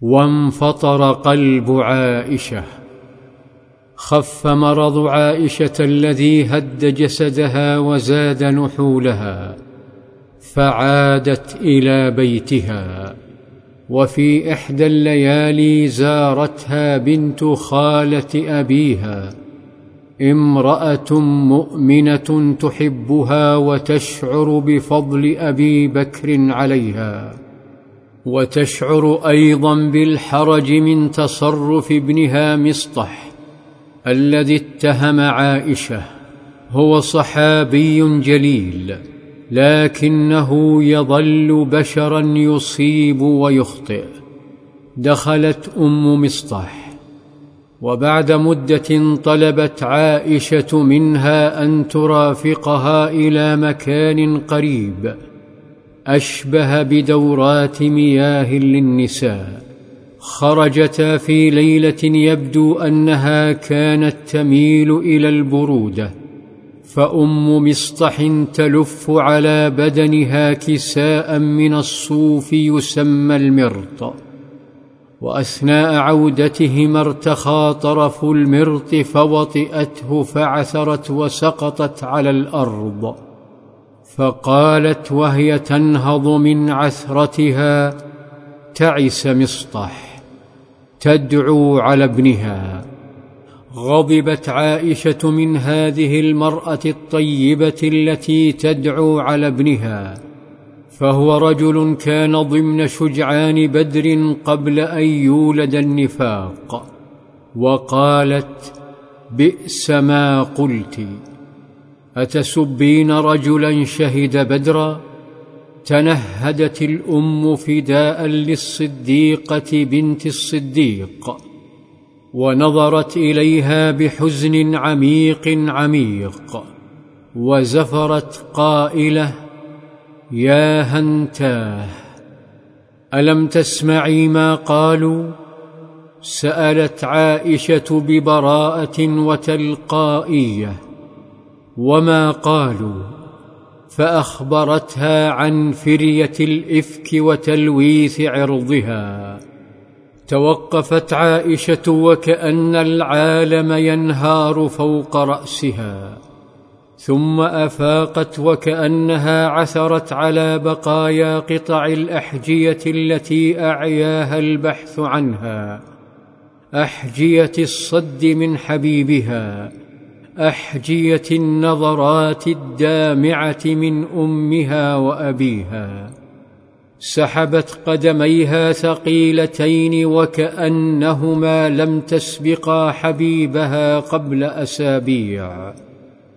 وانفطر قلب عائشة. خف مرض عائشة الذي هد جسدها وزاد نحولها فعادت إلى بيتها. وفي إحدى الليالي زارتها بنت خالة أبيها. امرأة مؤمنة تحبها وتشعر بفضل أبي بكر عليها. وتشعر أيضا بالحرج من تصرف ابنها مصطح الذي اتهم عائشة هو صحابي جليل لكنه يظل بشرا يصيب ويخطئ. دخلت أم مصطح وبعد مدة طلبت عائشة منها أن ترافقها إلى مكان قريب. أشبه بدورات مياه للنساء. خرجتا في ليلة يبدو أنها كانت تميل إلى البرودة فأم مصطح تلف على بدنها كساء من الصوف يسمى المرط. وأثناء عودتهما ارتخى طرف المرط فوطئته فعثرت وسقطت على الأرض. فقالت وهي تنهض من عثرتها تعس مصطح تدعو على ابنها. غضبت عائشة من هذه المرأة الطيبة التي تدعو على ابنها فهو رجل كان ضمن شجعان بدر قبل أن يولد النفاق وقالت بئس ما قلت. أتسبين رجلا شهد بدرا؟ تنهدت الأم فداء للصديقة بنت الصديق ونظرت إليها بحزن عميق عميق وزفرت قائلة يا هنتاه ألم تسمعي ما قالوا؟ سألت عائشة ببراءة وتلقائية وما قالوا فأخبرتها عن فرية الإفك وتلويث عرضها. توقفت عائشة وكأن العالم ينهار فوق رأسها. ثم أفاقت وكأنها عثرت على بقايا قطع الأحجية التي أعياها البحث عنها. أحجية الصد من حبيبها. احجيه النظرات الدامعة من أمها وأبيها. سحبت قدميها ثقيلتين وكأنهما لم تسبقا حبيبها قبل أسابيع.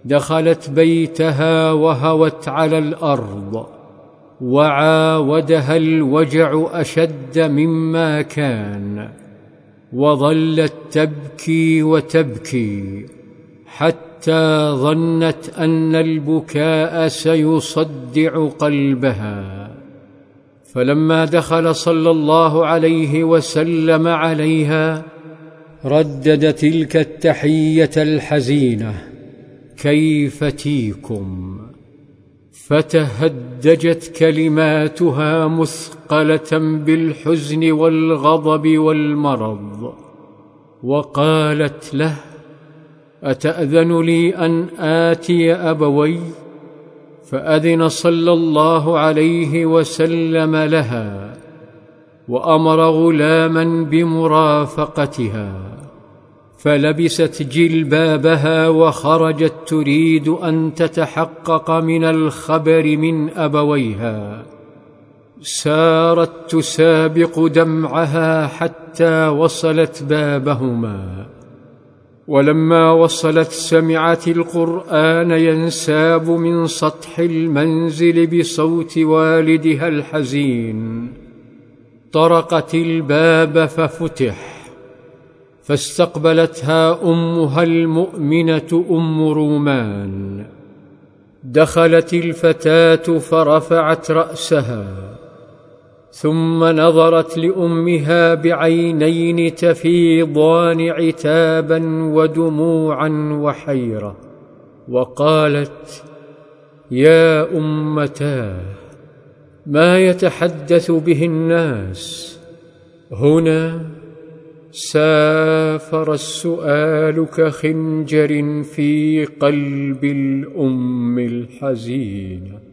دخلت بيتها وهوت على الأرض. وعاودها الوجع أشد مما كان. وظلت تبكي وتبكي. حتى ظنت أن البكاء سيصدع قلبها. فلما دخل صلى الله عليه وسلم عليها ردد تلك التحية الحزينة كيف تيكم؟ فتهدجت كلماتها مثقلة بالحزن والغضب والمرض وقالت له أتأذن لي أن آتي أبوي؟ فأذن صلى الله عليه وسلم لها وأمر غلاما بمرافقتها. فلبست جلبابها وخرجت تريد أن تتحقق من الخبر من أبويها. سارت تسابق دمعها حتى وصلت بابهما. ولما وصلت سمعت القرآن ينساب من سطح المنزل بصوت والدها الحزين. طرقت الباب ففتح فاستقبلتها أمها المؤمنة أم رومان. دخلت الفتاة فرفعت رأسها. ثم نظرت لأمها بعينين تفيضان عتابا ودموعا وحيرة وقالت يا أمتاه ما يتحدث به الناس؟ هنا سافر السؤال كخنجر في قلب الأم الحزينة.